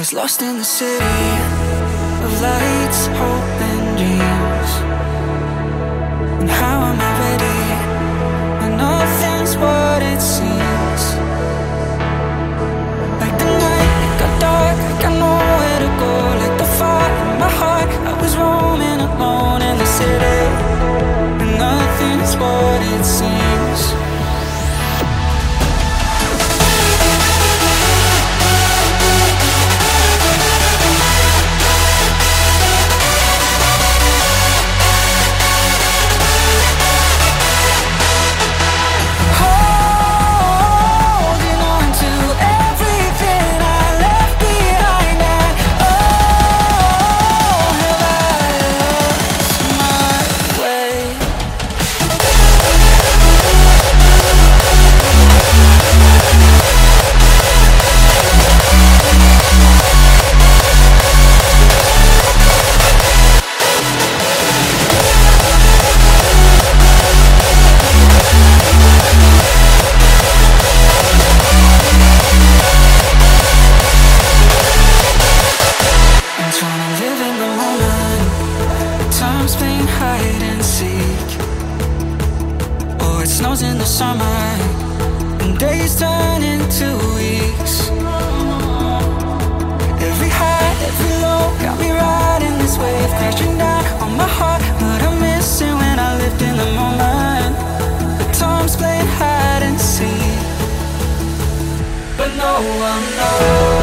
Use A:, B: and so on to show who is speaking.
A: was lost in the city of lights, hope, and dreams. And how am I ready when nothing's what it seems? Snows in the summer, and days turn into weeks. Every high, every low, got me riding this wave, crashing down on my heart. What I'm missing when I lived in the moment. But time's playing hide and seek, but no one knows.